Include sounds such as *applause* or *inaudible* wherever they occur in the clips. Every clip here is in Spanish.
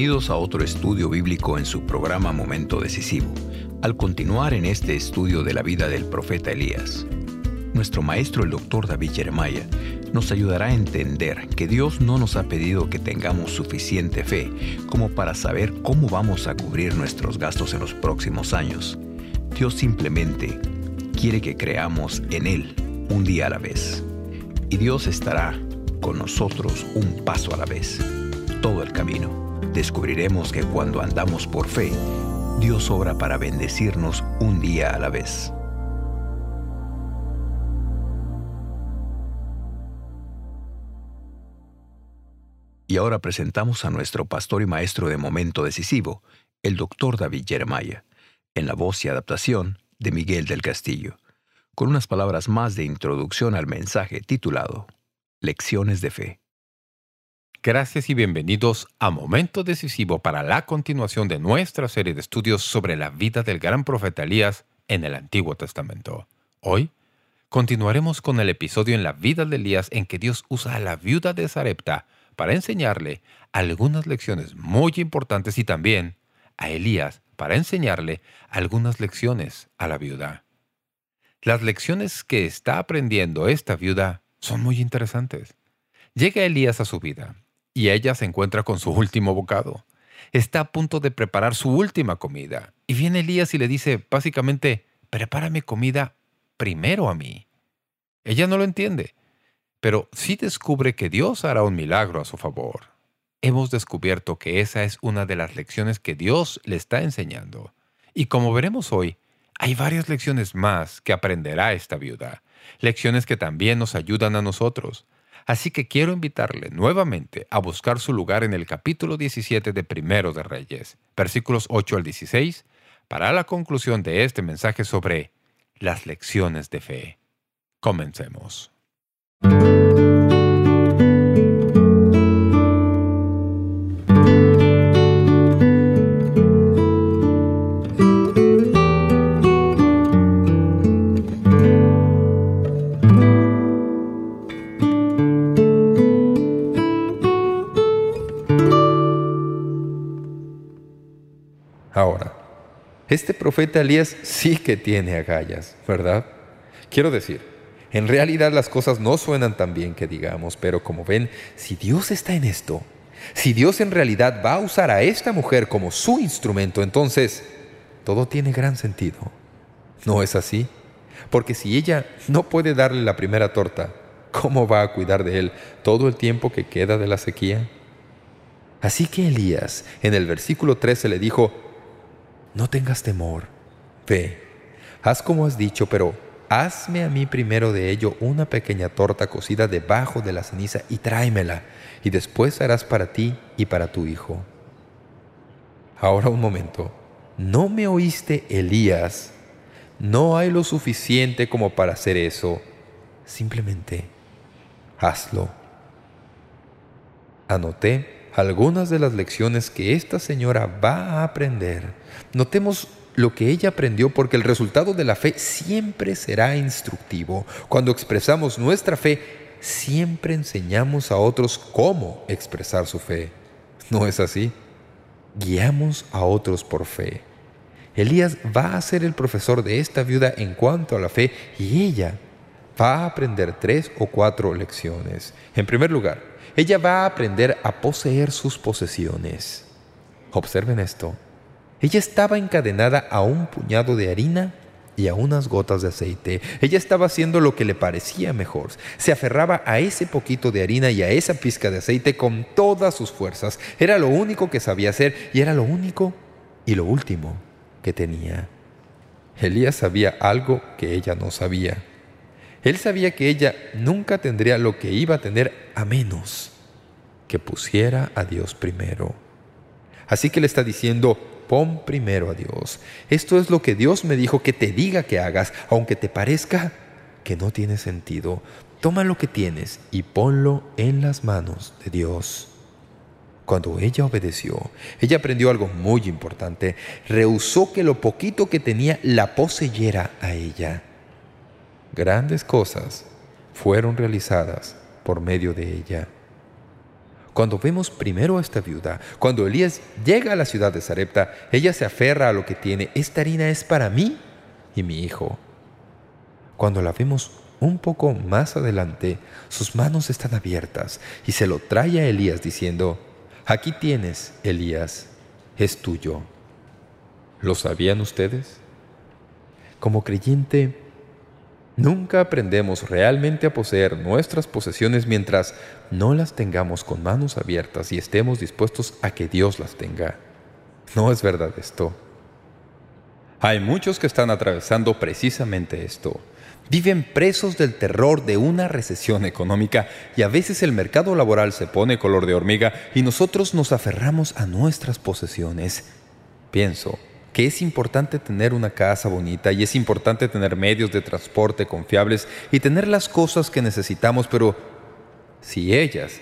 Bienvenidos a otro estudio bíblico en su programa Momento Decisivo, al continuar en este estudio de la vida del profeta Elías. Nuestro maestro el doctor David Jeremiah nos ayudará a entender que Dios no nos ha pedido que tengamos suficiente fe como para saber cómo vamos a cubrir nuestros gastos en los próximos años. Dios simplemente quiere que creamos en Él un día a la vez. Y Dios estará con nosotros un paso a la vez, todo el camino descubriremos que cuando andamos por fe, Dios obra para bendecirnos un día a la vez. Y ahora presentamos a nuestro pastor y maestro de momento decisivo, el doctor David Jeremiah, en la voz y adaptación de Miguel del Castillo, con unas palabras más de introducción al mensaje titulado Lecciones de Fe. Gracias y bienvenidos a Momento Decisivo para la continuación de nuestra serie de estudios sobre la vida del gran profeta Elías en el Antiguo Testamento. Hoy continuaremos con el episodio en la vida de Elías en que Dios usa a la viuda de Sarepta para enseñarle algunas lecciones muy importantes y también a Elías para enseñarle algunas lecciones a la viuda. Las lecciones que está aprendiendo esta viuda son muy interesantes. Llega Elías a su vida y ella se encuentra con su último bocado. Está a punto de preparar su última comida. Y viene Elías y le dice, básicamente, prepárame comida primero a mí. Ella no lo entiende, pero sí descubre que Dios hará un milagro a su favor. Hemos descubierto que esa es una de las lecciones que Dios le está enseñando. Y como veremos hoy, hay varias lecciones más que aprenderá esta viuda, lecciones que también nos ayudan a nosotros. Así que quiero invitarle nuevamente a buscar su lugar en el capítulo 17 de Primero de Reyes, versículos 8 al 16, para la conclusión de este mensaje sobre las lecciones de fe. Comencemos. Este profeta Elías sí que tiene agallas, ¿verdad? Quiero decir, en realidad las cosas no suenan tan bien que digamos, pero como ven, si Dios está en esto, si Dios en realidad va a usar a esta mujer como su instrumento, entonces todo tiene gran sentido. ¿No es así? Porque si ella no puede darle la primera torta, ¿cómo va a cuidar de él todo el tiempo que queda de la sequía? Así que Elías, en el versículo 13 le dijo, no tengas temor. Ve, haz como has dicho, pero hazme a mí primero de ello una pequeña torta cocida debajo de la ceniza y tráemela, y después harás para ti y para tu hijo. Ahora un momento. ¿No me oíste, Elías? No hay lo suficiente como para hacer eso. Simplemente hazlo. Anoté algunas de las lecciones que esta señora va a aprender. Notemos lo que ella aprendió porque el resultado de la fe siempre será instructivo. Cuando expresamos nuestra fe, siempre enseñamos a otros cómo expresar su fe. ¿No es así? Guiamos a otros por fe. Elías va a ser el profesor de esta viuda en cuanto a la fe y ella va a aprender tres o cuatro lecciones. En primer lugar, ella va a aprender a poseer sus posesiones. Observen esto. Ella estaba encadenada a un puñado de harina y a unas gotas de aceite. Ella estaba haciendo lo que le parecía mejor. Se aferraba a ese poquito de harina y a esa pizca de aceite con todas sus fuerzas. Era lo único que sabía hacer y era lo único y lo último que tenía. Elías sabía algo que ella no sabía. Él sabía que ella nunca tendría lo que iba a tener a menos que pusiera a Dios primero. Así que le está diciendo, pon primero a Dios. Esto es lo que Dios me dijo que te diga que hagas, aunque te parezca que no tiene sentido. Toma lo que tienes y ponlo en las manos de Dios. Cuando ella obedeció, ella aprendió algo muy importante. Rehusó que lo poquito que tenía la poseyera a ella. Grandes cosas fueron realizadas por medio de ella. Cuando vemos primero a esta viuda, cuando Elías llega a la ciudad de Sarepta, ella se aferra a lo que tiene. Esta harina es para mí y mi hijo. Cuando la vemos un poco más adelante, sus manos están abiertas y se lo trae a Elías diciendo, «Aquí tienes, Elías, es tuyo». ¿Lo sabían ustedes? Como creyente, nunca aprendemos realmente a poseer nuestras posesiones mientras no las tengamos con manos abiertas y estemos dispuestos a que Dios las tenga. ¿No es verdad esto? Hay muchos que están atravesando precisamente esto. Viven presos del terror de una recesión económica y a veces el mercado laboral se pone color de hormiga y nosotros nos aferramos a nuestras posesiones. Pienso que es importante tener una casa bonita y es importante tener medios de transporte confiables y tener las cosas que necesitamos, pero si ellas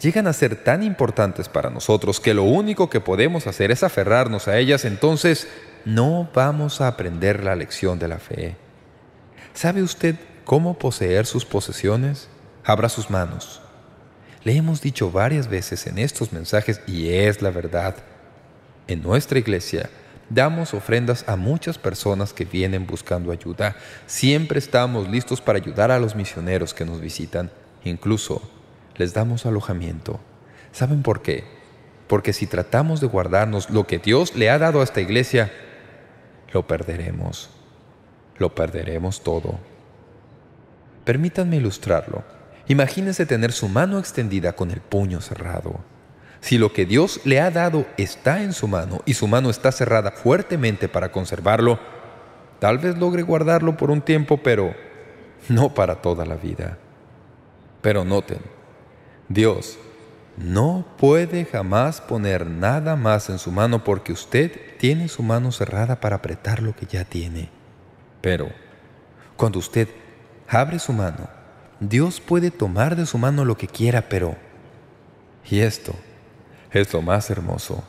llegan a ser tan importantes para nosotros que lo único que podemos hacer es aferrarnos a ellas, entonces no vamos a aprender la lección de la fe. ¿Sabe usted cómo poseer sus posesiones? Abra sus manos. Le hemos dicho varias veces en estos mensajes, y es la verdad, en nuestra iglesia damos ofrendas a muchas personas que vienen buscando ayuda. Siempre estamos listos para ayudar a los misioneros que nos visitan. Incluso les damos alojamiento. ¿Saben por qué? Porque si tratamos de guardarnos lo que Dios le ha dado a esta iglesia, lo perderemos. Lo perderemos todo. Permítanme ilustrarlo. Imagínense tener su mano extendida con el puño cerrado. Si lo que Dios le ha dado está en su mano y su mano está cerrada fuertemente para conservarlo, tal vez logre guardarlo por un tiempo, pero no para toda la vida. Pero noten, Dios no puede jamás poner nada más en su mano porque usted tiene su mano cerrada para apretar lo que ya tiene. Pero cuando usted abre su mano, Dios puede tomar de su mano lo que quiera, pero... Y esto es lo más hermoso.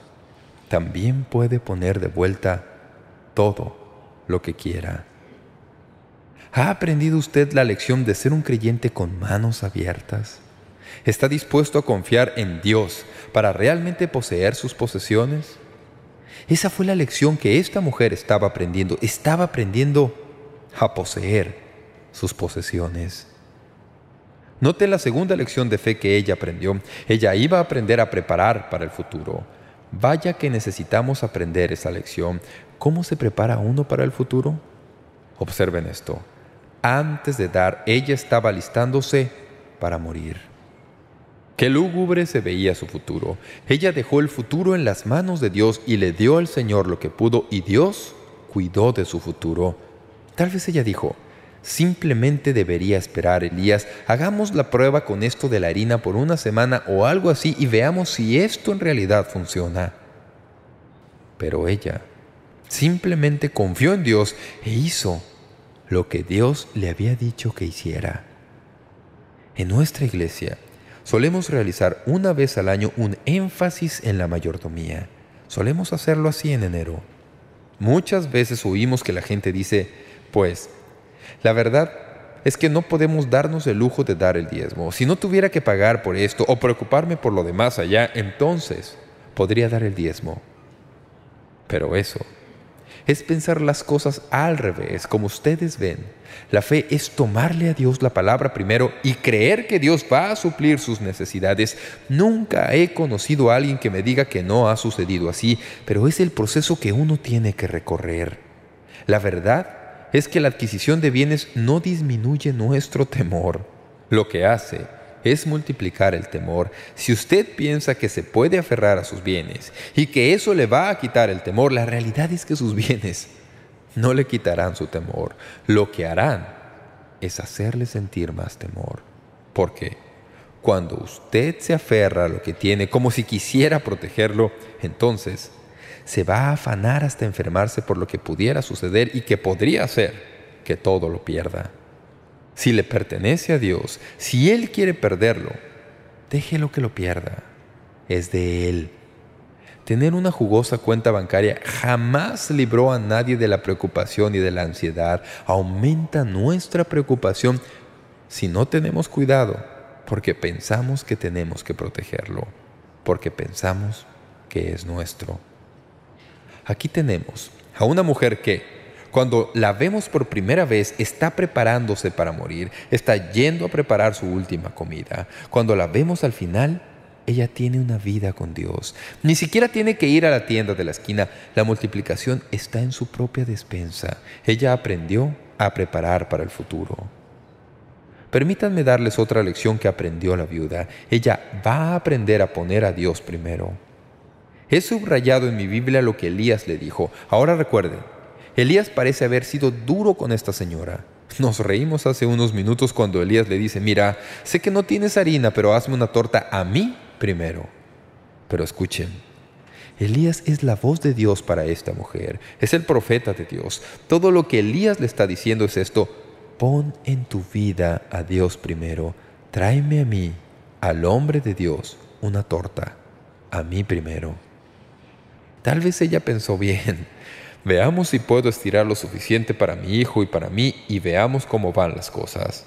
También puede poner de vuelta todo lo que quiera. ¿Ha aprendido usted la lección de ser un creyente con manos abiertas? ¿Está dispuesto a confiar en Dios para realmente poseer sus posesiones? Esa fue la lección que esta mujer estaba aprendiendo. Estaba aprendiendo a poseer sus posesiones. Note la segunda lección de fe que ella aprendió. Ella iba a aprender a preparar para el futuro. Vaya que necesitamos aprender esa lección. ¿Cómo se prepara uno para el futuro? Observen esto. Antes de dar, ella estaba listándose para morir. Qué lúgubre se veía su futuro. Ella dejó el futuro en las manos de Dios y le dio al Señor lo que pudo, y Dios cuidó de su futuro. Tal vez ella dijo, Simplemente debería esperar, Elías. Hagamos la prueba con esto de la harina por una semana o algo así y veamos si esto en realidad funciona. Pero ella simplemente confió en Dios e hizo lo que Dios le había dicho que hiciera. En nuestra iglesia solemos realizar una vez al año un énfasis en la mayordomía. Solemos hacerlo así en enero. Muchas veces oímos que la gente dice, pues, la verdad es que no podemos darnos el lujo de dar el diezmo. Si no tuviera que pagar por esto o preocuparme por lo demás allá, entonces podría dar el diezmo. Pero eso es pensar las cosas al revés, como ustedes ven. La fe es tomarle a Dios la palabra primero y creer que Dios va a suplir sus necesidades. Nunca he conocido a alguien que me diga que no ha sucedido así, pero es el proceso que uno tiene que recorrer. La verdad es que la adquisición de bienes no disminuye nuestro temor. Lo que hace es multiplicar el temor. Si usted piensa que se puede aferrar a sus bienes y que eso le va a quitar el temor, la realidad es que sus bienes no le quitarán su temor. Lo que harán es hacerle sentir más temor. Porque cuando usted se aferra a lo que tiene como si quisiera protegerlo, entonces se va a afanar hasta enfermarse por lo que pudiera suceder y que podría ser que todo lo pierda. Si le pertenece a Dios, si Él quiere perderlo, déjelo que lo pierda. Es de Él. Tener una jugosa cuenta bancaria jamás libró a nadie de la preocupación y de la ansiedad. Aumenta nuestra preocupación si no tenemos cuidado, porque pensamos que tenemos que protegerlo. porque pensamos que es nuestro. Aquí tenemos a una mujer que, cuando la vemos por primera vez, está preparándose para morir, está yendo a preparar su última comida. Cuando la vemos al final, ella tiene una vida con Dios. Ni siquiera tiene que ir a la tienda de la esquina. La multiplicación está en su propia despensa. Ella aprendió a preparar para el futuro. Permítanme darles otra lección que aprendió la viuda. Ella va a aprender a poner a Dios primero. He subrayado en mi Biblia lo que Elías le dijo. Ahora recuerden, Elías parece haber sido duro con esta señora. Nos reímos hace unos minutos cuando Elías le dice, mira, sé que no tienes harina, pero hazme una torta a mí primero. Pero escuchen, Elías es la voz de Dios para esta mujer, es el profeta de Dios. Todo lo que Elías le está diciendo es esto, pon en tu vida a Dios primero, tráeme a mí, al hombre de Dios, una torta, a mí primero. Tal vez ella pensó bien. Veamos si puedo estirar lo suficiente para mi hijo y para mí y veamos cómo van las cosas.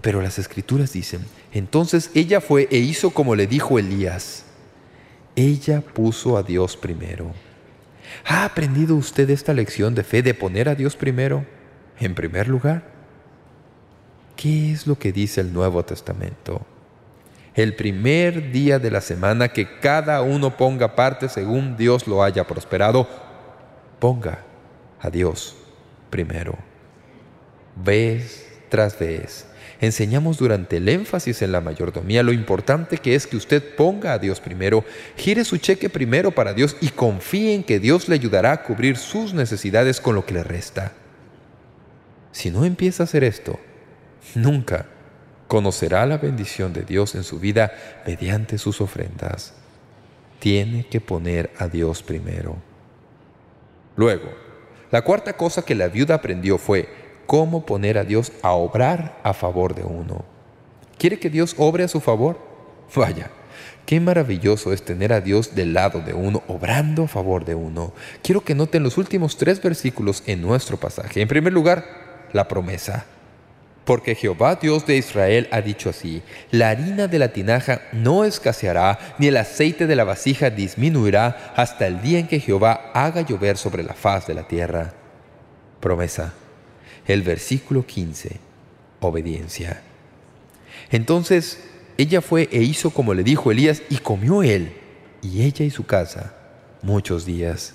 Pero las Escrituras dicen, entonces ella fue e hizo como le dijo Elías. Ella puso a Dios primero. ¿Ha aprendido usted esta lección de fe de poner a Dios primero? En primer lugar, ¿qué es lo que dice el Nuevo Testamento? El primer día de la semana que cada uno ponga parte según Dios lo haya prosperado, ponga a Dios primero. Vez tras vez, enseñamos durante el énfasis en la mayordomía lo importante que es que usted ponga a Dios primero, gire su cheque primero para Dios y confíe en que Dios le ayudará a cubrir sus necesidades con lo que le resta. Si no empieza a hacer esto, nunca conocerá la bendición de Dios en su vida mediante sus ofrendas. Tiene que poner a Dios primero. Luego, la cuarta cosa que la viuda aprendió fue cómo poner a Dios a obrar a favor de uno. ¿Quiere que Dios obre a su favor? *laughs* Vaya, qué maravilloso es tener a Dios del lado de uno, obrando a favor de uno. Quiero que noten los últimos tres versículos en nuestro pasaje. En primer lugar, la promesa. Porque Jehová Dios de Israel ha dicho así, la harina de la tinaja no escaseará, ni el aceite de la vasija disminuirá hasta el día en que Jehová haga llover sobre la faz de la tierra. Promesa. El versículo 15. Obediencia. Entonces ella fue e hizo como le dijo Elías, y comió él, y ella y su casa, muchos días.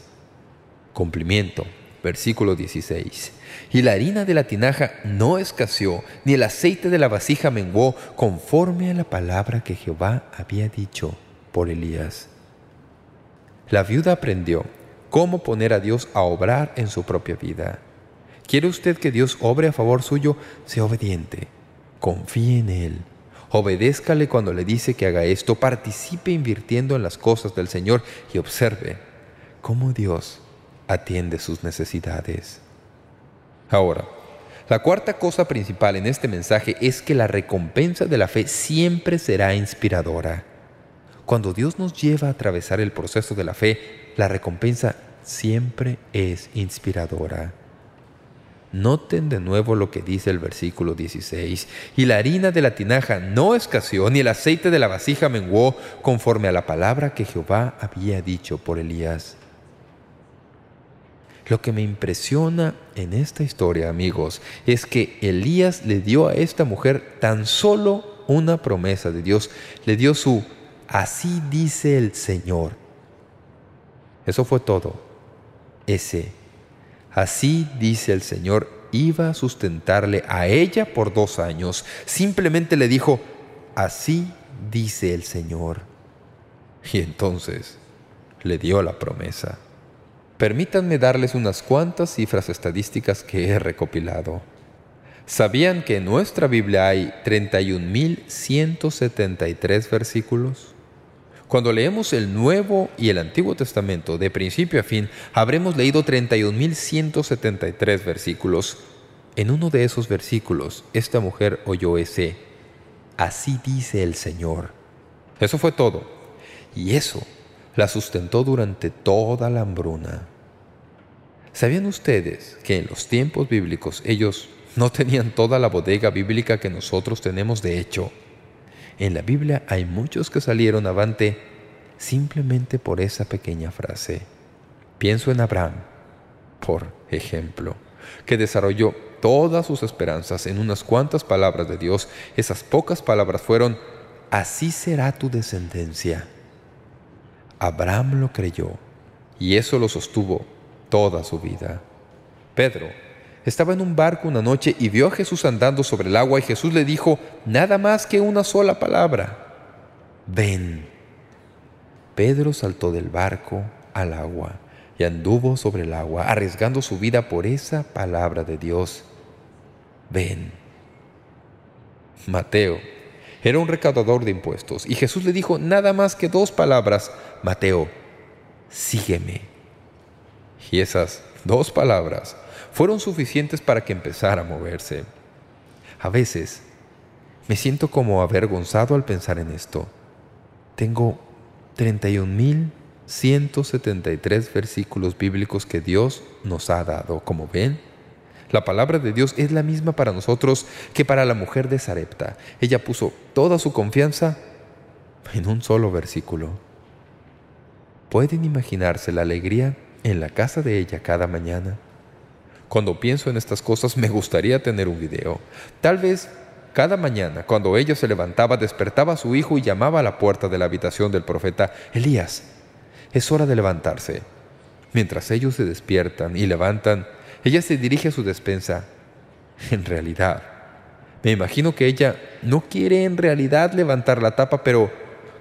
Cumplimiento. Versículo 16. Y la harina de la tinaja no escaseó, ni el aceite de la vasija menguó, conforme a la palabra que Jehová había dicho por Elías. La viuda aprendió cómo poner a Dios a obrar en su propia vida. ¿Quiere usted que Dios obre a favor suyo? Sea obediente. Confíe en Él. Obedézcale cuando le dice que haga esto. Participe invirtiendo en las cosas del Señor y observe cómo Dios atiende sus necesidades. Ahora, la cuarta cosa principal en este mensaje es que la recompensa de la fe siempre será inspiradora. Cuando Dios nos lleva a atravesar el proceso de la fe, la recompensa siempre es inspiradora. Noten de nuevo lo que dice el versículo 16. Y la harina de la tinaja no escaseó, ni el aceite de la vasija menguó, conforme a la palabra que Jehová había dicho por Elías. Lo que me impresiona en esta historia, amigos, es que Elías le dio a esta mujer tan solo una promesa de Dios. Le dio su «Así dice el Señor». Eso fue todo. Ese «Así dice el Señor» iba a sustentarle a ella por dos años. Simplemente le dijo «Así dice el Señor». Y entonces le dio la promesa. Permítanme darles unas cuantas cifras estadísticas que he recopilado. ¿Sabían que en nuestra Biblia hay 31.173 versículos? Cuando leemos el Nuevo y el Antiguo Testamento de principio a fin, habremos leído 31.173 versículos. En uno de esos versículos, esta mujer oyó ese, «Así dice el Señor». Eso fue todo. Y eso la sustentó durante toda la hambruna. ¿Sabían ustedes que en los tiempos bíblicos ellos no tenían toda la bodega bíblica que nosotros tenemos? De hecho, en la Biblia hay muchos que salieron avante simplemente por esa pequeña frase. Pienso en Abraham, por ejemplo, que desarrolló todas sus esperanzas en unas cuantas palabras de Dios. Esas pocas palabras fueron, así será tu descendencia. Abraham lo creyó y eso lo sostuvo toda su vida. Pedro estaba en un barco una noche y vio a Jesús andando sobre el agua y Jesús le dijo nada más que una sola palabra. Ven. Pedro saltó del barco al agua y anduvo sobre el agua, arriesgando su vida por esa palabra de Dios. Ven. Mateo era un recaudador de impuestos y Jesús le dijo nada más que dos palabras. Mateo, sígueme. Y esas dos palabras fueron suficientes para que empezara a moverse. A veces me siento como avergonzado al pensar en esto. Tengo 31.173 versículos bíblicos que Dios nos ha dado. Como ven, la palabra de Dios es la misma para nosotros que para la mujer de Sarepta. Ella puso toda su confianza en un solo versículo. ¿Pueden imaginarse la alegría en la casa de ella cada mañana? Cuando pienso en estas cosas me gustaría tener un video. Tal vez cada mañana, cuando ella se levantaba, despertaba a su hijo y llamaba a la puerta de la habitación del profeta, «Elías, es hora de levantarse». Mientras ellos se despiertan y levantan, ella se dirige a su despensa. En realidad, me imagino que ella no quiere en realidad levantar la tapa, pero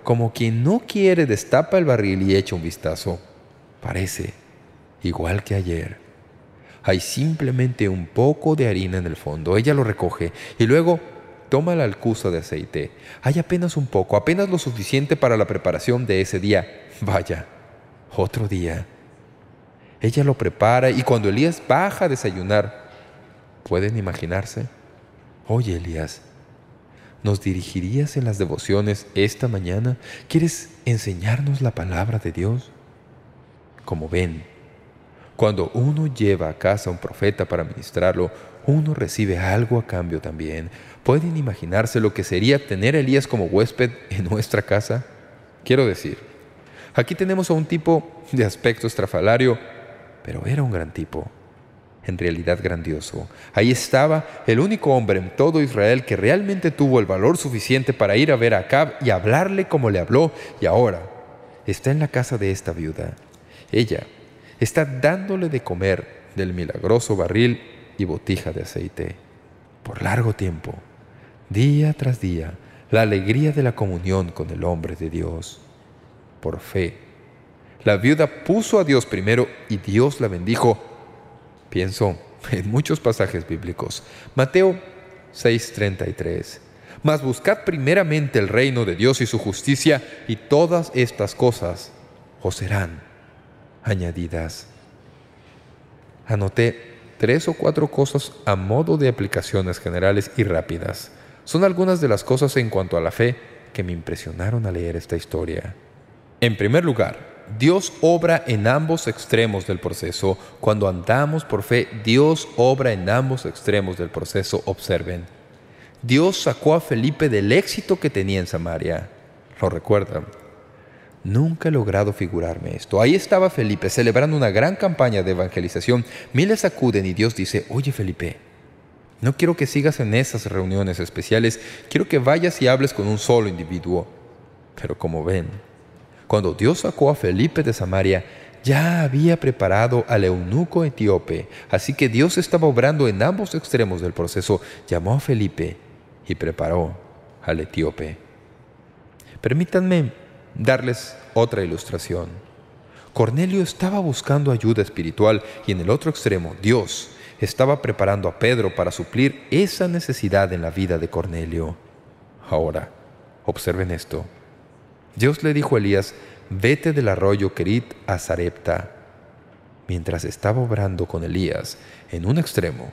como quien no quiere destapa el barril y echa un vistazo. Parece igual que ayer. Hay simplemente un poco de harina en el fondo. Ella lo recoge y luego toma la alcusa de aceite. Hay apenas un poco, apenas lo suficiente para la preparación de ese día. Vaya, otro día. Ella lo prepara y cuando Elías baja a desayunar, ¿pueden imaginarse? Oye, Elías, ¿nos dirigirías en las devociones esta mañana? ¿Quieres enseñarnos la palabra de Dios? Como ven, cuando uno lleva a casa a un profeta para ministrarlo, uno recibe algo a cambio también. ¿Pueden imaginarse lo que sería tener a Elías como huésped en nuestra casa? Quiero decir, aquí tenemos a un tipo de aspecto estrafalario, pero era un gran tipo, en realidad grandioso. Ahí estaba el único hombre en todo Israel que realmente tuvo el valor suficiente para ir a ver a Acab y hablarle como le habló, y ahora está en la casa de esta viuda. Ella está dándole de comer del milagroso barril y botija de aceite. Por largo tiempo, día tras día, la alegría de la comunión con el hombre de Dios. Por fe, la viuda puso a Dios primero y Dios la bendijo. Pienso en muchos pasajes bíblicos. Mateo 6.33 Mas buscad primeramente el reino de Dios y su justicia, y todas estas cosas os serán añadidas. Anoté tres o cuatro cosas a modo de aplicaciones generales y rápidas. Son algunas de las cosas en cuanto a la fe que me impresionaron al leer esta historia. En primer lugar, Dios obra en ambos extremos del proceso. Cuando andamos por fe, Dios obra en ambos extremos del proceso. Observen. Dios sacó a Felipe del éxito que tenía en Samaria. ¿Lo recuerdan? Nunca he logrado figurarme esto. Ahí estaba Felipe celebrando una gran campaña de evangelización. Miles acuden y Dios dice, oye Felipe, no quiero que sigas en esas reuniones especiales, quiero que vayas y hables con un solo individuo. Pero como ven, cuando Dios sacó a Felipe de Samaria, ya había preparado al eunuco etíope, así que Dios estaba obrando en ambos extremos del proceso. Llamó a Felipe y preparó al etíope. Permítanme darles otra ilustración. Cornelio estaba buscando ayuda espiritual y en el otro extremo, Dios estaba preparando a Pedro para suplir esa necesidad en la vida de Cornelio. Ahora, observen esto. Dios le dijo a Elías, vete del arroyo Kerit a Sarepta. Mientras estaba obrando con Elías en un extremo,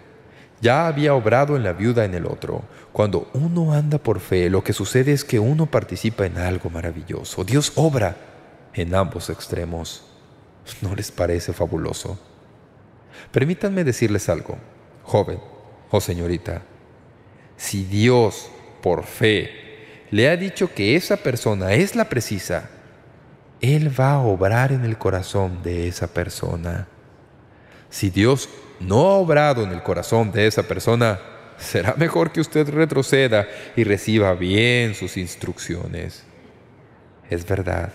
ya había obrado en la viuda en el otro. Cuando uno anda por fe, lo que sucede es que uno participa en algo maravilloso. Dios obra en ambos extremos. ¿No les parece fabuloso? Permítanme decirles algo, joven o señorita. Si Dios, por fe, le ha dicho que esa persona es la precisa, Él va a obrar en el corazón de esa persona. Si Dios no ha obrado en el corazón de esa persona, será mejor que usted retroceda y reciba bien sus instrucciones. Es verdad,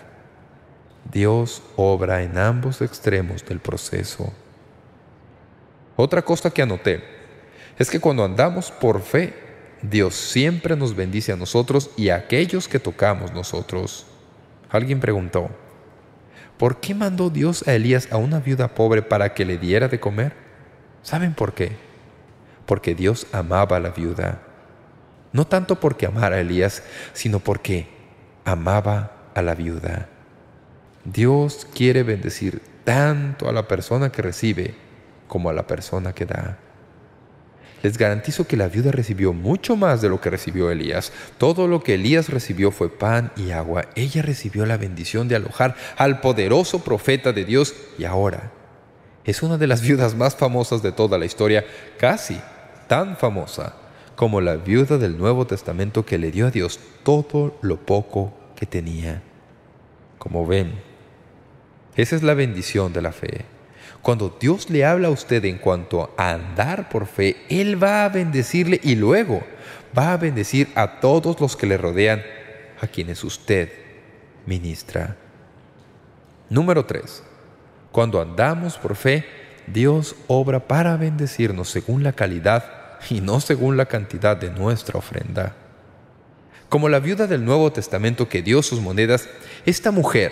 Dios obra en ambos extremos del proceso. Otra cosa que anoté es que cuando andamos por fe, Dios siempre nos bendice a nosotros y a aquellos que tocamos nosotros. Alguien preguntó, ¿por qué mandó Dios a Elías a una viuda pobre para que le diera de comer? ¿Saben por qué? Porque Dios amaba a la viuda. No tanto porque amara a Elías, sino porque amaba a la viuda. Dios quiere bendecir tanto a la persona que recibe como a la persona que da. Les garantizo que la viuda recibió mucho más de lo que recibió Elías. Todo lo que Elías recibió fue pan y agua. Ella recibió la bendición de alojar al poderoso profeta de Dios y ahora es una de las viudas más famosas de toda la historia, casi tan famosa como la viuda del Nuevo Testamento que le dio a Dios todo lo poco que tenía. Como ven, esa es la bendición de la fe. Cuando Dios le habla a usted en cuanto a andar por fe, Él va a bendecirle y luego va a bendecir a todos los que le rodean, a quienes usted ministra. Número 3. Cuando andamos por fe, Dios obra para bendecirnos según la calidad y no según la cantidad de nuestra ofrenda. Como la viuda del Nuevo Testamento que dio sus monedas, esta mujer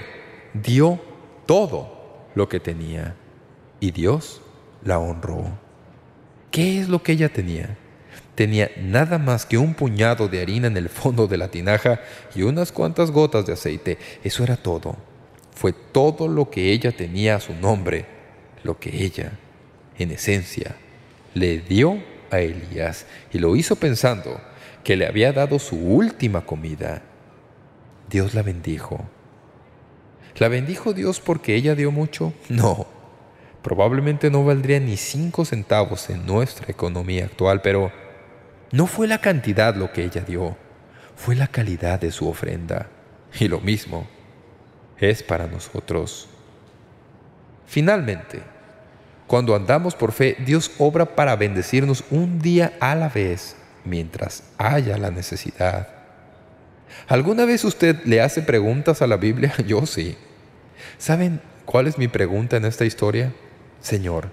dio todo lo que tenía y Dios la honró. ¿Qué es lo que ella tenía? Tenía nada más que un puñado de harina en el fondo de la tinaja y unas cuantas gotas de aceite. Eso era todo. Fue todo lo que ella tenía a su nombre, lo que ella, en esencia, le dio a Elías y lo hizo pensando que le había dado su última comida. Dios la bendijo. ¿La bendijo Dios porque ella dio mucho? No. Probablemente no valdría ni cinco centavos en nuestra economía actual, pero no fue la cantidad lo que ella dio, fue la calidad de su ofrenda. Y lo mismo es para nosotros. Finalmente, cuando andamos por fe, Dios obra para bendecirnos un día a la vez, mientras haya la necesidad. ¿Alguna vez usted le hace preguntas a la Biblia? *laughs* Yo sí. ¿Saben cuál es mi pregunta en esta historia? Señor,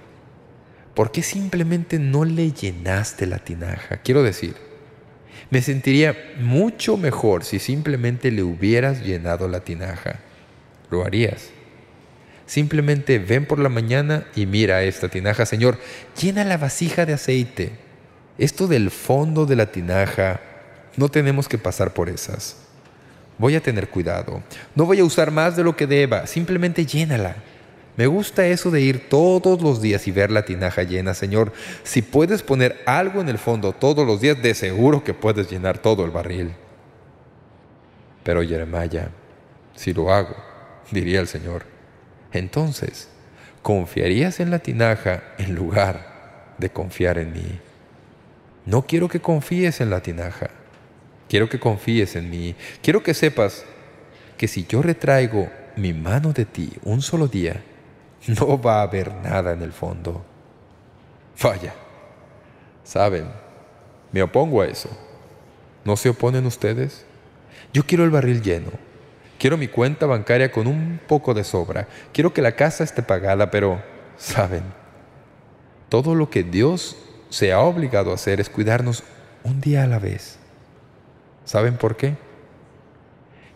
¿por qué simplemente no le llenaste la tinaja? Quiero decir, me sentiría mucho mejor si simplemente le hubieras llenado la tinaja. Lo harías. Simplemente ven por la mañana y mira esta tinaja. Señor, llena la vasija de aceite. Esto del fondo de la tinaja, no tenemos que pasar por esas. Voy a tener cuidado. No voy a usar más de lo que deba. Simplemente llénala. Me gusta eso de ir todos los días y ver la tinaja llena, Señor. Si puedes poner algo en el fondo todos los días, de seguro que puedes llenar todo el barril. Pero Jeremiah, si lo hago, diría el Señor, entonces confiarías en la tinaja en lugar de confiar en mí. No quiero que confíes en la tinaja. Quiero que confíes en mí. Quiero que sepas que si yo retraigo mi mano de ti un solo día, no va a haber nada en el fondo. Vaya, saben, me opongo a eso. ¿No se oponen ustedes? Yo quiero el barril lleno. Quiero mi cuenta bancaria con un poco de sobra. Quiero que la casa esté pagada, pero, ¿saben? Todo lo que Dios se ha obligado a hacer es cuidarnos un día a la vez. ¿Saben por qué?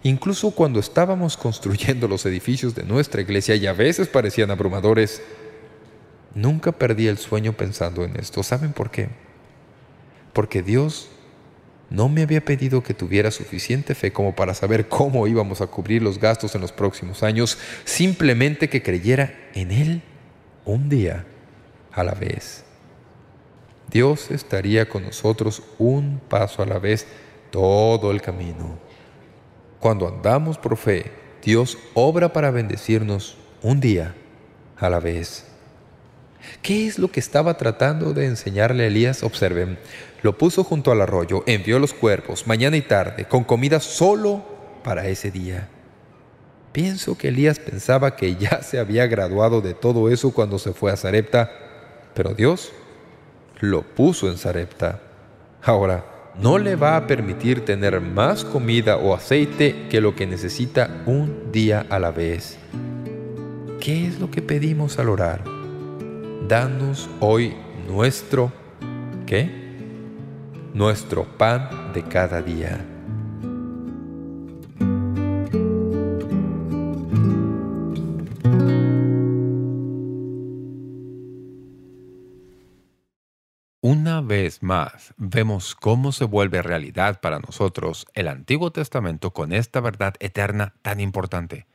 Incluso cuando estábamos construyendo los edificios de nuestra iglesia y a veces parecían abrumadores, nunca perdí el sueño pensando en esto. ¿Saben por qué? Porque Dios no me había pedido que tuviera suficiente fe como para saber cómo íbamos a cubrir los gastos en los próximos años, simplemente que creyera en Él un día a la vez. Dios estaría con nosotros un paso a la vez todo el camino. Cuando andamos por fe, Dios obra para bendecirnos un día a la vez. ¿Qué es lo que estaba tratando de enseñarle a Elías? Observen, lo puso junto al arroyo, envió los cuerpos, mañana y tarde, con comida solo para ese día. Pienso que Elías pensaba que ya se había graduado de todo eso cuando se fue a Sarepta, pero Dios lo puso en Sarepta. Ahora, no le va a permitir tener más comida o aceite que lo que necesita un día a la vez. ¿Qué es lo que pedimos al orar? Danos hoy nuestro, ¿qué? Nuestro pan de cada día. Vez más, vemos cómo se vuelve realidad para nosotros el Antiguo Testamento con esta verdad eterna tan importante.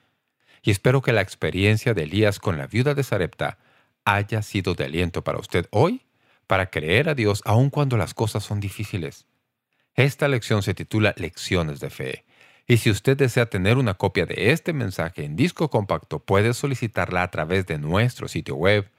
Y espero que la experiencia de Elías con la viuda de Sarepta haya sido de aliento para usted hoy para creer a Dios aun cuando las cosas son difíciles. Esta lección se titula Lecciones de Fe. Y si usted desea tener una copia de este mensaje en disco compacto, puede solicitarla a través de nuestro sitio web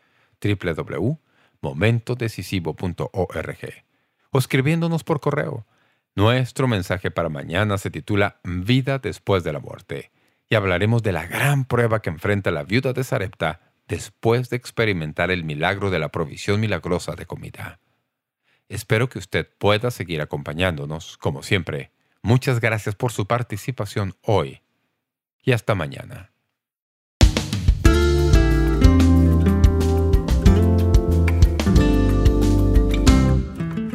www momentodecisivo.org o escribiéndonos por correo. Nuestro mensaje para mañana se titula Vida después de la muerte y hablaremos de la gran prueba que enfrenta la viuda de Sarepta después de experimentar el milagro de la provisión milagrosa de comida. Espero que usted pueda seguir acompañándonos, como siempre. Muchas gracias por su participación hoy y hasta mañana.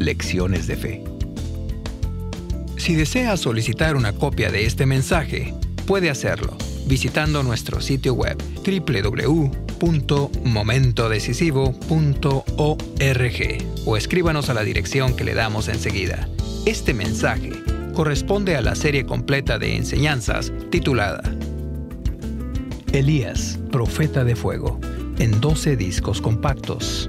Lecciones de Fe. Si desea solicitar una copia de este mensaje, puede hacerlo visitando nuestro sitio web www.momentodecisivo.org o escríbanos a la dirección que le damos enseguida. Este mensaje corresponde a la serie completa de enseñanzas titulada Elías, Profeta de Fuego, en 12 discos compactos.